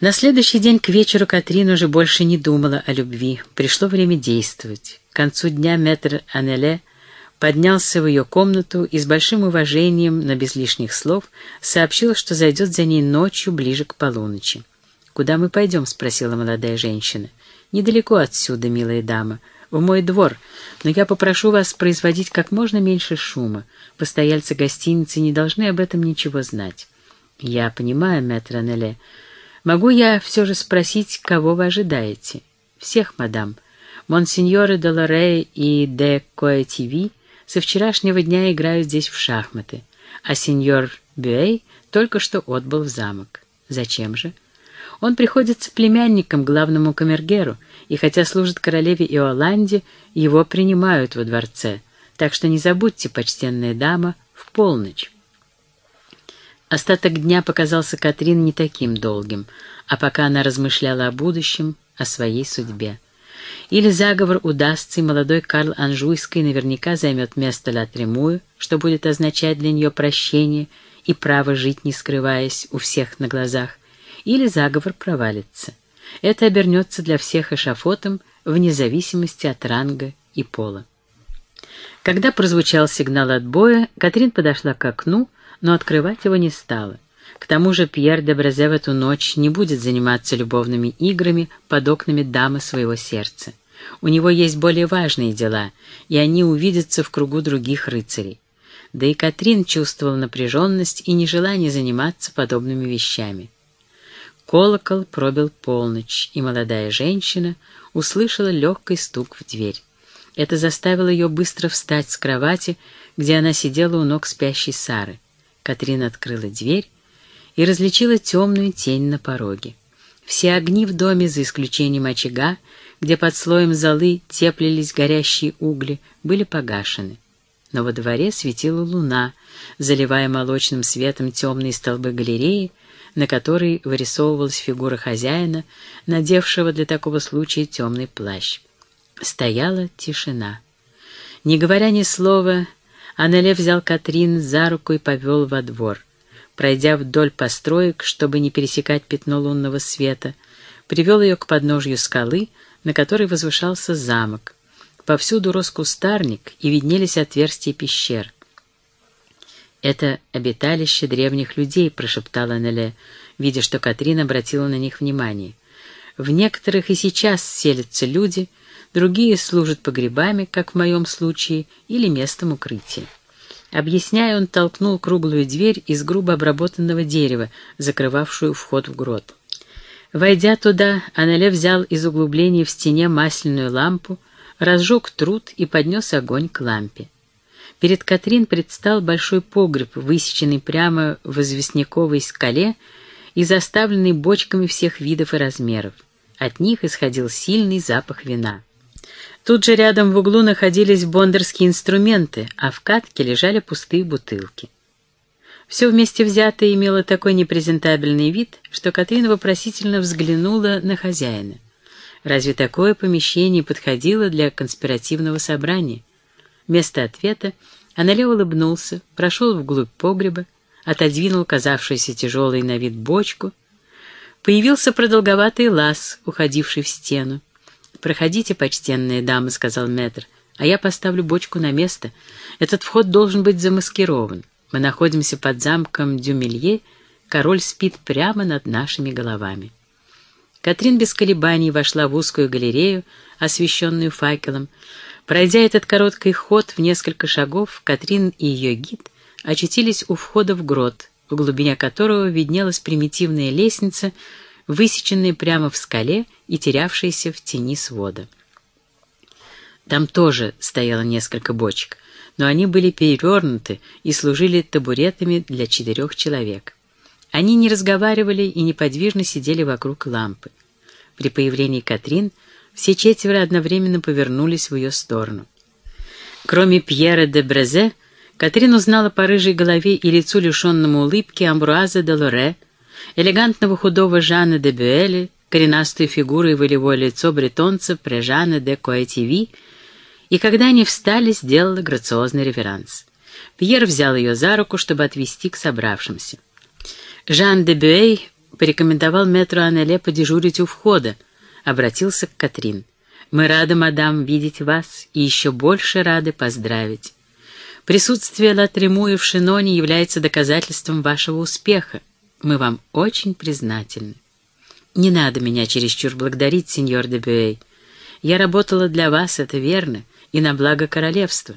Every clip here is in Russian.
На следующий день к вечеру Катрин уже больше не думала о любви. Пришло время действовать. К концу дня мэтр Анеле поднялся в ее комнату и с большим уважением, но без лишних слов, сообщил, что зайдет за ней ночью ближе к полуночи. «Куда мы пойдем?» — спросила молодая женщина. «Недалеко отсюда, милая дама, в мой двор, но я попрошу вас производить как можно меньше шума. Постояльцы гостиницы не должны об этом ничего знать». «Я понимаю, мэтр Анеле. Могу я все же спросить, кого вы ожидаете?» «Всех, мадам. Монсеньоры де Лоре и де Коэтиви со вчерашнего дня играют здесь в шахматы, а сеньор Бюэй только что отбыл в замок. Зачем же?» Он приходится племянником главному камергеру, и хотя служит королеве Иоланде, его принимают во дворце, так что не забудьте, почтенная дама, в полночь. Остаток дня показался Катрин не таким долгим, а пока она размышляла о будущем, о своей судьбе. Или заговор удастся, и молодой Карл Анжуйский наверняка займет место Ла Тремую, что будет означать для нее прощение и право жить, не скрываясь у всех на глазах, или заговор провалится. Это обернется для всех эшафотом вне зависимости от ранга и пола. Когда прозвучал сигнал отбоя, Катрин подошла к окну, но открывать его не стала. К тому же Пьер де Брезе в эту ночь не будет заниматься любовными играми под окнами дамы своего сердца. У него есть более важные дела, и они увидятся в кругу других рыцарей. Да и Катрин чувствовала напряженность и нежелание заниматься подобными вещами. Колокол пробил полночь, и молодая женщина услышала легкий стук в дверь. Это заставило ее быстро встать с кровати, где она сидела у ног спящей Сары. Катрин открыла дверь и различила темную тень на пороге. Все огни в доме, за исключением очага, где под слоем золы теплились горящие угли, были погашены. Но во дворе светила луна, заливая молочным светом темные столбы галереи, на которой вырисовывалась фигура хозяина, надевшего для такого случая темный плащ. Стояла тишина. Не говоря ни слова, Аннеле взял Катрин за руку и повел во двор. Пройдя вдоль построек, чтобы не пересекать пятно лунного света, привел ее к подножью скалы, на которой возвышался замок. Повсюду рос кустарник, и виднелись отверстия пещер. «Это обиталище древних людей», — прошептала Неле, видя, что Катрин обратила на них внимание. «В некоторых и сейчас селятся люди, другие служат погребами, как в моем случае, или местом укрытия». Объясняя, он толкнул круглую дверь из грубо обработанного дерева, закрывавшую вход в грот. Войдя туда, Анале взял из углубления в стене масляную лампу, разжег труд и поднес огонь к лампе. Перед Катрин предстал большой погреб, высеченный прямо в известняковой скале и заставленный бочками всех видов и размеров. От них исходил сильный запах вина. Тут же рядом в углу находились бондарские инструменты, а в катке лежали пустые бутылки. Все вместе взятое имело такой непрезентабельный вид, что Катрин вопросительно взглянула на хозяина. Разве такое помещение подходило для конспиративного собрания? Вместо ответа Анале улыбнулся, прошел вглубь погреба, отодвинул казавшуюся тяжелой на вид бочку. Появился продолговатый лаз, уходивший в стену. «Проходите, почтенная дама», — сказал мэтр, — «а я поставлю бочку на место. Этот вход должен быть замаскирован. Мы находимся под замком Дюмелье, король спит прямо над нашими головами». Катрин без колебаний вошла в узкую галерею, освещенную факелом, Пройдя этот короткий ход в несколько шагов, Катрин и ее гид очутились у входа в грот, в глубине которого виднелась примитивная лестница, высеченная прямо в скале и терявшаяся в тени свода. Там тоже стояло несколько бочек, но они были перевернуты и служили табуретами для четырех человек. Они не разговаривали и неподвижно сидели вокруг лампы. При появлении Катрин — все четверо одновременно повернулись в ее сторону. Кроме Пьера де Брезе, Катрин узнала по рыжей голове и лицу лишенному улыбки Амбруаза де Лоре, элегантного худого Жана де Бюэля, коренастую фигуру и волевое лицо бретонца Прежана де Коэтиви, и когда они встали, сделала грациозный реверанс. Пьер взял ее за руку, чтобы отвести к собравшимся. Жан де Бюэй порекомендовал метру Аннеле подежурить у входа, обратился к Катрин. «Мы рады, мадам, видеть вас и еще больше рады поздравить. Присутствие Латремуя в Шиноне является доказательством вашего успеха. Мы вам очень признательны». «Не надо меня чересчур благодарить, сеньор де Бюэй. Я работала для вас, это верно, и на благо королевства.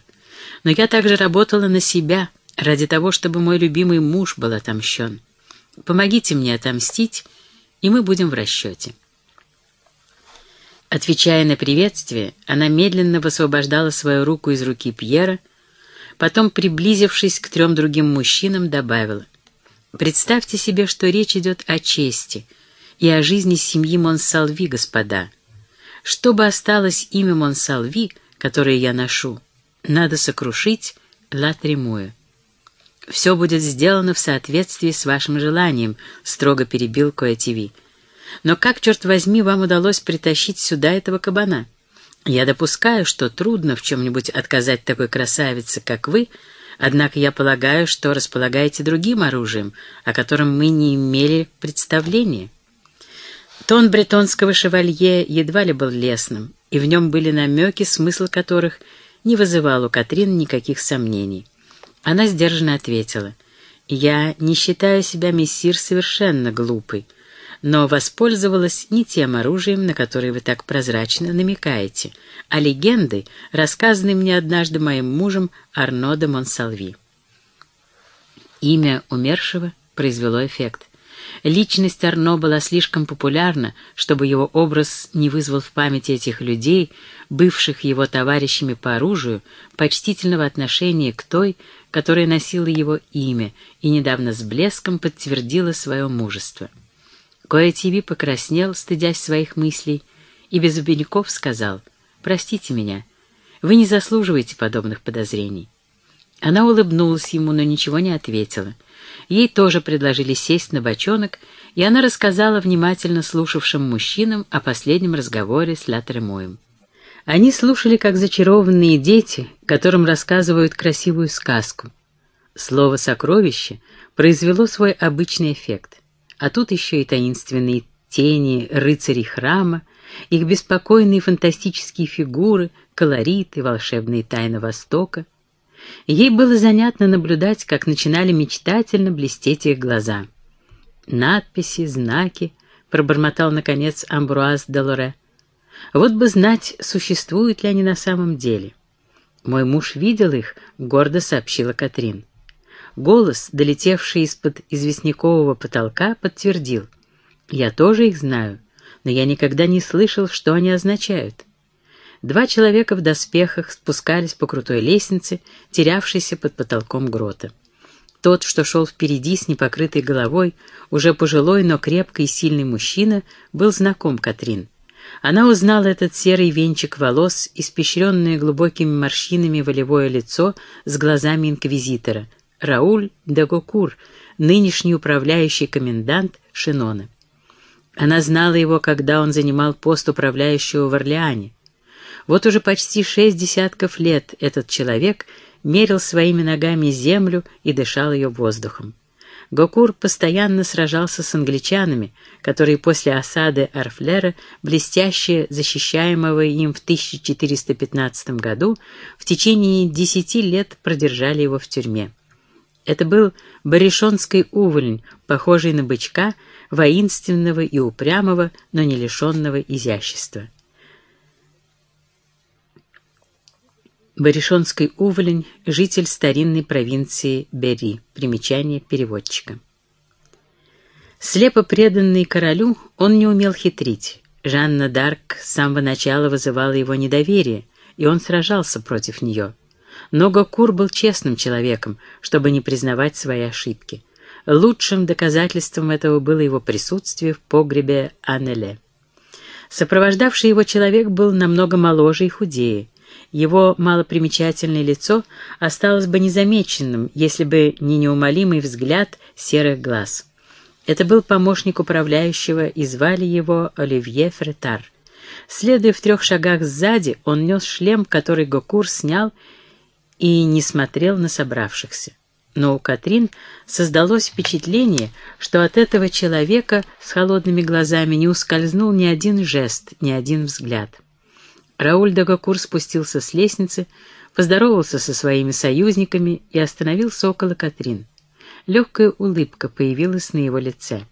Но я также работала на себя, ради того, чтобы мой любимый муж был отомщен. Помогите мне отомстить, и мы будем в расчете». Отвечая на приветствие, она медленно высвобождала свою руку из руки Пьера, потом, приблизившись к трем другим мужчинам, добавила, «Представьте себе, что речь идет о чести и о жизни семьи Монсалви, господа. Чтобы осталось имя Монсалви, которое я ношу, надо сокрушить Ла Тремуя». «Все будет сделано в соответствии с вашим желанием», — строго перебил Коэтиви. «Но как, черт возьми, вам удалось притащить сюда этого кабана? Я допускаю, что трудно в чем-нибудь отказать такой красавице, как вы, однако я полагаю, что располагаете другим оружием, о котором мы не имели представления». Тон бретонского шевалье едва ли был лесным, и в нем были намеки, смысл которых не вызывал у Катрин никаких сомнений. Она сдержанно ответила, «Я не считаю себя, мессир, совершенно глупой, но воспользовалась не тем оружием, на которое вы так прозрачно намекаете, а легендой, рассказанной мне однажды моим мужем Арно де Монсалви». Имя умершего произвело эффект. Личность Арно была слишком популярна, чтобы его образ не вызвал в памяти этих людей, бывших его товарищами по оружию, почтительного отношения к той, которая носила его имя и недавно с блеском подтвердила свое мужество. Коэтиби покраснел, стыдясь своих мыслей, и без обиняков сказал, «Простите меня, вы не заслуживаете подобных подозрений». Она улыбнулась ему, но ничего не ответила. Ей тоже предложили сесть на бочонок, и она рассказала внимательно слушавшим мужчинам о последнем разговоре с Латремоем. Они слушали, как зачарованные дети, которым рассказывают красивую сказку. Слово «сокровище» произвело свой обычный эффект. А тут еще и таинственные тени рыцарей храма, их беспокойные фантастические фигуры, колориты, волшебные тайны Востока. Ей было занятно наблюдать, как начинали мечтательно блестеть их глаза. «Надписи, знаки», — пробормотал, наконец, Амбруаз Делоре. Вот бы знать, существуют ли они на самом деле. Мой муж видел их, гордо сообщила Катрин. Голос, долетевший из-под известнякового потолка, подтвердил. Я тоже их знаю, но я никогда не слышал, что они означают. Два человека в доспехах спускались по крутой лестнице, терявшейся под потолком грота. Тот, что шел впереди с непокрытой головой, уже пожилой, но крепкий и сильный мужчина, был знаком Катрин. Она узнала этот серый венчик волос, испещренное глубокими морщинами волевое лицо с глазами инквизитора. Рауль Дагокур, нынешний управляющий комендант Шинона. Она знала его, когда он занимал пост управляющего в Орлеане. Вот уже почти шесть десятков лет этот человек мерил своими ногами землю и дышал ее воздухом. Гокур постоянно сражался с англичанами, которые после осады Арфлера, блестяще защищаемого им в 1415 году, в течение десяти лет продержали его в тюрьме. Это был баришонский уволень, похожий на бычка, воинственного и упрямого, но не лишенного изящества. Баришонский уволень — житель старинной провинции Бери. Примечание переводчика. Слепо преданный королю, он не умел хитрить. Жанна Дарк с самого начала вызывала его недоверие, и он сражался против нее. Но Гокур был честным человеком, чтобы не признавать свои ошибки. Лучшим доказательством этого было его присутствие в погребе Аннеле. Сопровождавший его человек был намного моложе и худее, его малопримечательное лицо осталось бы незамеченным, если бы не неумолимый взгляд серых глаз. Это был помощник управляющего, и звали его Оливье Фретар. Следуя в трех шагах сзади, он нес шлем, который Гокур снял и не смотрел на собравшихся. но у Катрин создалось впечатление, что от этого человека с холодными глазами не ускользнул ни один жест, ни один взгляд. Рауль Дагакур спустился с лестницы, поздоровался со своими союзниками и остановился около Катрин. Легкая улыбка появилась на его лице.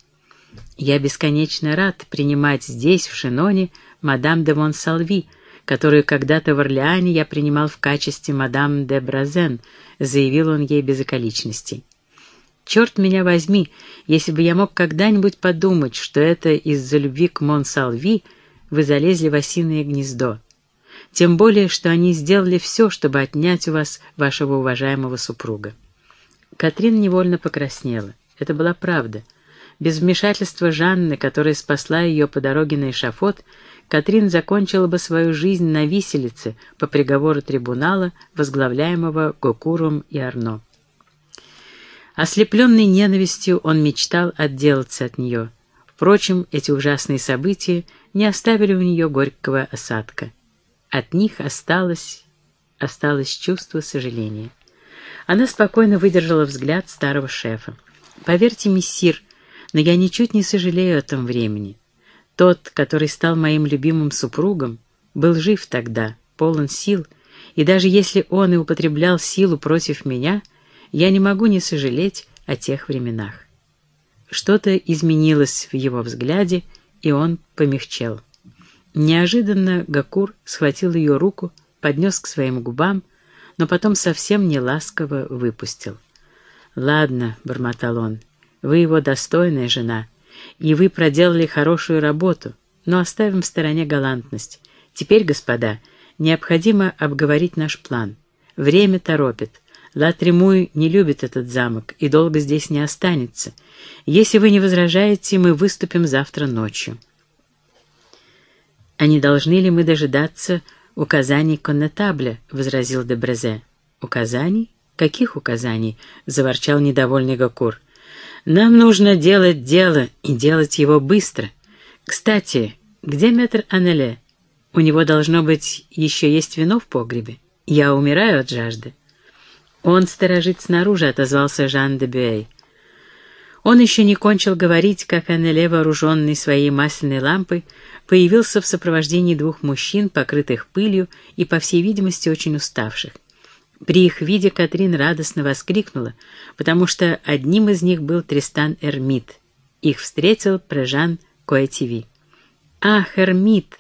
«Я бесконечно рад принимать здесь, в Шиноне, мадам де Монсалви, которую когда-то в Орлеане я принимал в качестве мадам де Бразен», — заявил он ей без околичностей. «Черт меня возьми, если бы я мог когда-нибудь подумать, что это из-за любви к Монсалви вы залезли в осиное гнездо. Тем более, что они сделали все, чтобы отнять у вас вашего уважаемого супруга». Катрин невольно покраснела. Это была правда. Без вмешательства Жанны, которая спасла ее по дороге на эшафот, Катрин закончила бы свою жизнь на виселице по приговору трибунала, возглавляемого Гокуром и Арно. Ослепленный ненавистью, он мечтал отделаться от нее. Впрочем, эти ужасные события не оставили у нее горького осадка. От них осталось, осталось чувство сожаления. Она спокойно выдержала взгляд старого шефа. «Поверьте, мессир, но я ничуть не сожалею о том времени. Тот, который стал моим любимым супругом, был жив тогда, полон сил, и даже если он и употреблял силу против меня, я не могу не сожалеть о тех временах. Что-то изменилось в его взгляде, и он помягчел. Неожиданно Гакур схватил ее руку, поднес к своим губам, но потом совсем не ласково выпустил. «Ладно», — бормотал он, — «вы его достойная жена» и вы проделали хорошую работу, но оставим в стороне галантность. Теперь, господа, необходимо обговорить наш план. Время торопит. Ла Тремуй не любит этот замок и долго здесь не останется. Если вы не возражаете, мы выступим завтра ночью. «А не должны ли мы дожидаться указаний коннетабля?» — возразил Дебрезе. «Указаний? Каких указаний?» — заворчал недовольный Гакур. Нам нужно делать дело и делать его быстро. Кстати, где метр Анеле? У него, должно быть, еще есть вино в погребе. Я умираю от жажды. Он сторожит снаружи, отозвался Жан де Бюэй. Он еще не кончил говорить, как Анеле, вооруженный своей масляной лампой, появился в сопровождении двух мужчин, покрытых пылью и, по всей видимости, очень уставших. При их виде Катрин радостно воскликнула, потому что одним из них был Тристан Эрмит. Их встретил Прежан Коэтиви. «Ах, Эрмит!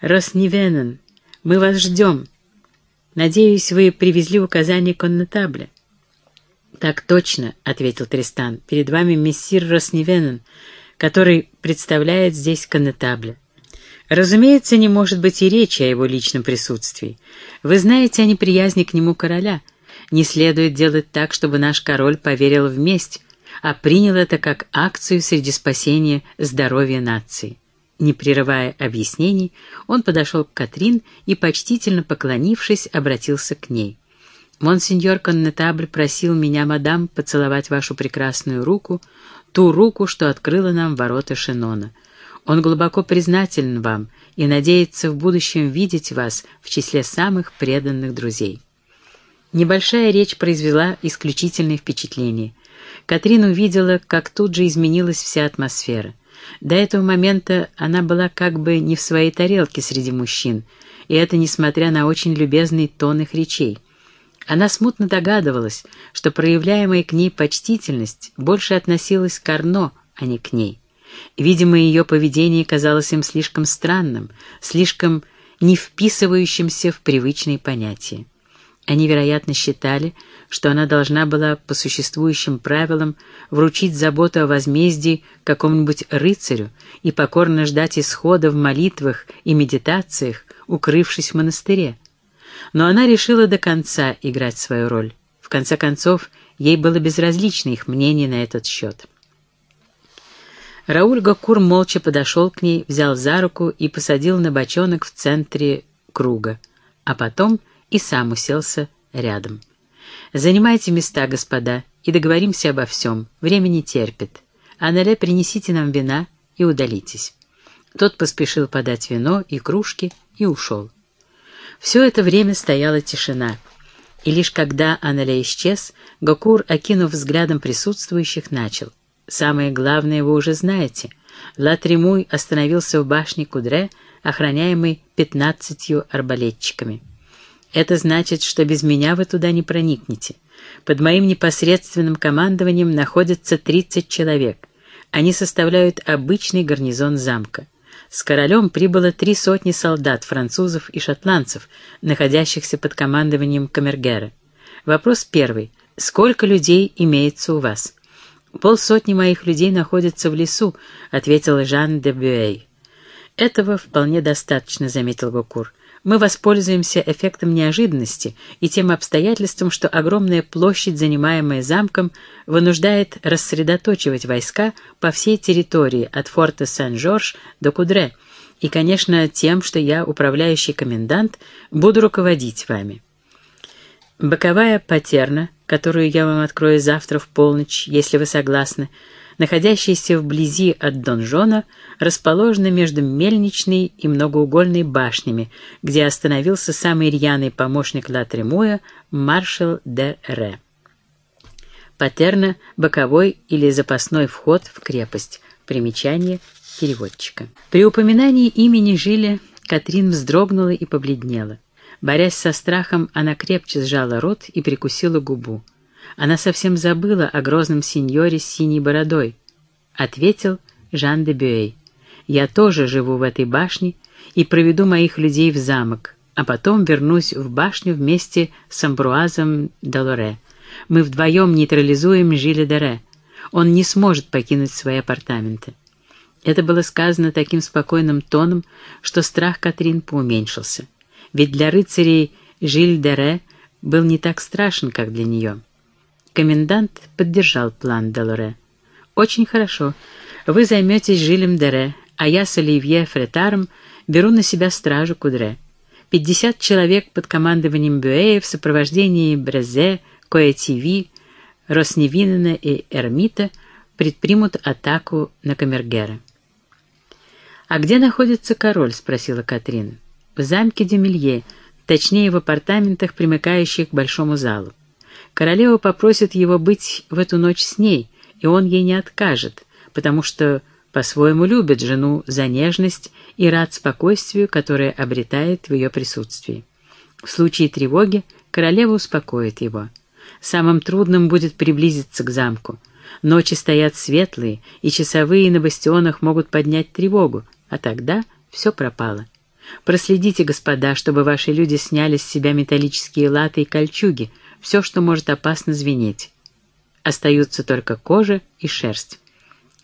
Роснивенен, мы вас ждем. Надеюсь, вы привезли указание коннетабля». «Так точно», — ответил Тристан, — «перед вами мессир Роснивенен, который представляет здесь коннетабля. Разумеется, не может быть и речи о его личном присутствии. Вы знаете о неприязни к нему короля. Не следует делать так, чтобы наш король поверил в месть, а принял это как акцию среди спасения здоровья нации. Не прерывая объяснений, он подошел к Катрин и, почтительно поклонившись, обратился к ней. «Монсеньор Коннетабль просил меня, мадам, поцеловать вашу прекрасную руку, ту руку, что открыла нам ворота Шенона. Он глубоко признателен вам и надеется в будущем видеть вас в числе самых преданных друзей. Небольшая речь произвела исключительное впечатление. Катрин увидела, как тут же изменилась вся атмосфера. До этого момента она была как бы не в своей тарелке среди мужчин, и это несмотря на очень любезный тон их речей. Она смутно догадывалась, что проявляемая к ней почтительность больше относилась к Арно, а не к ней. Видимо, ее поведение казалось им слишком странным, слишком не вписывающимся в привычные понятия. Они, вероятно, считали, что она должна была по существующим правилам вручить заботу о возмездии какому-нибудь рыцарю и покорно ждать исхода в молитвах и медитациях, укрывшись в монастыре. Но она решила до конца играть свою роль. В конце концов, ей было безразлично их мнение на этот счет. Рауль Гакур молча подошел к ней, взял за руку и посадил на бочонок в центре круга, а потом и сам уселся рядом. «Занимайте места, господа, и договоримся обо всем. Время не терпит. Анале, принесите нам вина и удалитесь». Тот поспешил подать вино и кружки и ушел. Все это время стояла тишина. И лишь когда Аналя исчез, Гокур, окинув взглядом присутствующих, начал. «Самое главное вы уже знаете. Латримуй остановился в башне Кудре, охраняемой пятнадцатью арбалетчиками. Это значит, что без меня вы туда не проникнете. Под моим непосредственным командованием находятся тридцать человек. Они составляют обычный гарнизон замка. С королем прибыло три сотни солдат, французов и шотландцев, находящихся под командованием Камергера. Вопрос первый. Сколько людей имеется у вас? «Полсотни моих людей находятся в лесу», — ответил Жан де Бюэй. «Этого вполне достаточно», — заметил Гокур. «Мы воспользуемся эффектом неожиданности и тем обстоятельством, что огромная площадь, занимаемая замком, вынуждает рассредоточивать войска по всей территории от форта Сен-Жорж до Кудре, и, конечно, тем, что я, управляющий комендант, буду руководить вами». Боковая патерна, которую я вам открою завтра в полночь, если вы согласны, находящаяся вблизи от донжона, расположена между мельничной и многоугольной башнями, где остановился самый рьяный помощник Латремуя, маршал де Ре. Патерна — боковой или запасной вход в крепость. Примечание переводчика. При упоминании имени Жиля Катрин вздрогнула и побледнела. Борясь со страхом, она крепче сжала рот и прикусила губу. Она совсем забыла о грозном сеньоре с синей бородой. Ответил Жан де Бюэй. «Я тоже живу в этой башне и проведу моих людей в замок, а потом вернусь в башню вместе с Амбруазом Долоре. Мы вдвоем нейтрализуем Жиля Дере. Он не сможет покинуть свои апартаменты». Это было сказано таким спокойным тоном, что страх Катрин поуменьшился ведь для рыцарей Жиль-де-Ре был не так страшен, как для нее. Комендант поддержал план Делоре. «Очень хорошо. Вы займетесь Жилем-де-Ре, а я с Оливье Фретаром беру на себя стражу Кудре. Пятьдесят человек под командованием Бюэя в сопровождении Брезе, Коэтиви, Росневинена и Эрмита предпримут атаку на Камергера. «А где находится король?» — спросила Катрин в замке Демелье, точнее в апартаментах, примыкающих к большому залу. Королева попросит его быть в эту ночь с ней, и он ей не откажет, потому что по-своему любит жену за нежность и рад спокойствию, которое обретает в ее присутствии. В случае тревоги королева успокоит его. Самым трудным будет приблизиться к замку. Ночи стоят светлые, и часовые на бастионах могут поднять тревогу, а тогда все пропало. Проследите, господа, чтобы ваши люди сняли с себя металлические латы и кольчуги, все, что может опасно звенеть. Остаются только кожа и шерсть.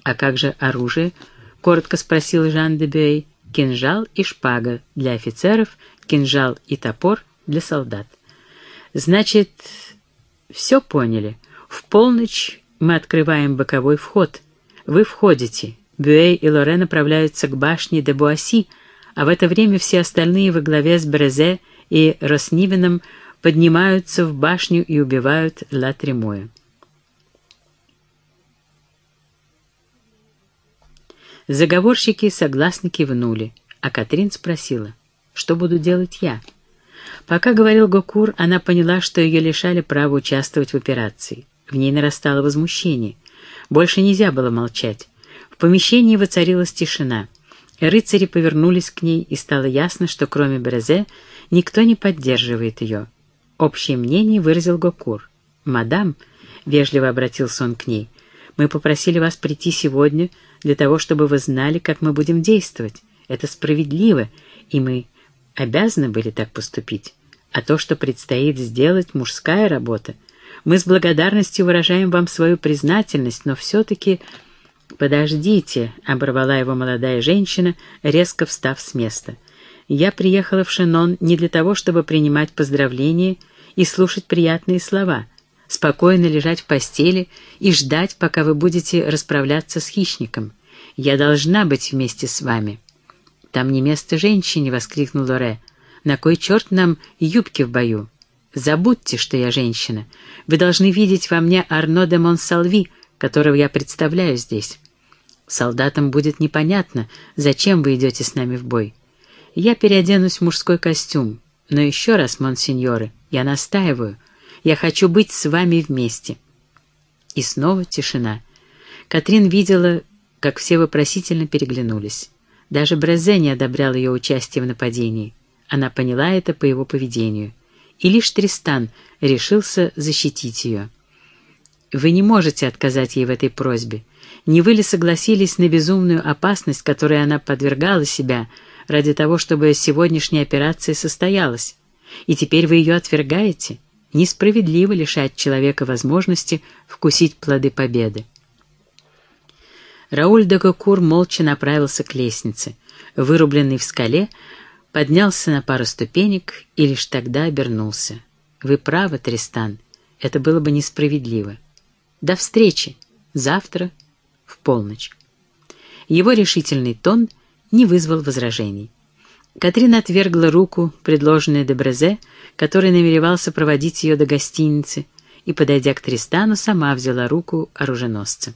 «А как же оружие?» — коротко спросил Жан де Бюэй. «Кинжал и шпага для офицеров, кинжал и топор для солдат». «Значит, все поняли. В полночь мы открываем боковой вход. Вы входите. Бюэй и Лоре направляются к башне де Буасси, а в это время все остальные во главе с Брезе и Роснивином поднимаются в башню и убивают Ла Тремоя. Заговорщики согласно кивнули, а Катрин спросила, что буду делать я. Пока говорил Гокур, она поняла, что ее лишали права участвовать в операции. В ней нарастало возмущение. Больше нельзя было молчать. В помещении воцарилась тишина — Рыцари повернулись к ней, и стало ясно, что кроме Брезе никто не поддерживает ее. Общее мнение выразил Гокур. «Мадам», — вежливо обратился он к ней, — «мы попросили вас прийти сегодня для того, чтобы вы знали, как мы будем действовать. Это справедливо, и мы обязаны были так поступить. А то, что предстоит сделать, мужская работа. Мы с благодарностью выражаем вам свою признательность, но все-таки...» «Подождите», — оборвала его молодая женщина, резко встав с места. «Я приехала в Шенон не для того, чтобы принимать поздравления и слушать приятные слова, спокойно лежать в постели и ждать, пока вы будете расправляться с хищником. Я должна быть вместе с вами». «Там не место женщине», — воскликнул Лоре. «На кой черт нам юбки в бою? Забудьте, что я женщина. Вы должны видеть во мне Арно де Монсалви, которого я представляю здесь. Солдатам будет непонятно, зачем вы идете с нами в бой. Я переоденусь в мужской костюм, но еще раз, монсеньоры, я настаиваю, Я хочу быть с вами вместе». И снова тишина. Катрин видела, как все вопросительно переглянулись. Даже Брезе не одобрял ее участие в нападении. Она поняла это по его поведению. И лишь Тристан решился защитить ее. «Вы не можете отказать ей в этой просьбе. Не вы ли согласились на безумную опасность, которой она подвергала себя, ради того, чтобы сегодняшняя операция состоялась? И теперь вы ее отвергаете? Несправедливо лишать человека возможности вкусить плоды победы. Рауль де Гокур молча направился к лестнице. Вырубленный в скале, поднялся на пару ступенек и лишь тогда обернулся. «Вы правы, Тристан, это было бы несправедливо. До встречи! Завтра в полночь». Его решительный тон не вызвал возражений. Катрин отвергла руку, предложенную Дебрезе, который намеревался проводить ее до гостиницы, и, подойдя к Тристану, сама взяла руку оруженосца.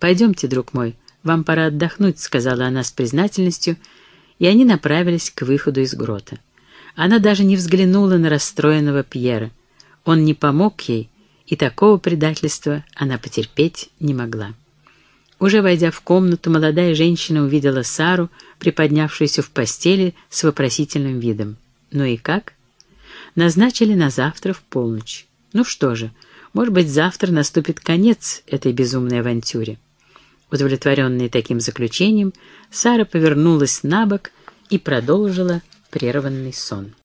«Пойдемте, друг мой, вам пора отдохнуть», — сказала она с признательностью, и они направились к выходу из грота. Она даже не взглянула на расстроенного Пьера. Он не помог ей, и такого предательства она потерпеть не могла. Уже войдя в комнату, молодая женщина увидела Сару, приподнявшуюся в постели с вопросительным видом. «Ну и как?» «Назначили на завтра в полночь. Ну что же, может быть, завтра наступит конец этой безумной авантюре». Удовлетворенная таким заключением, Сара повернулась на бок и продолжила прерванный сон.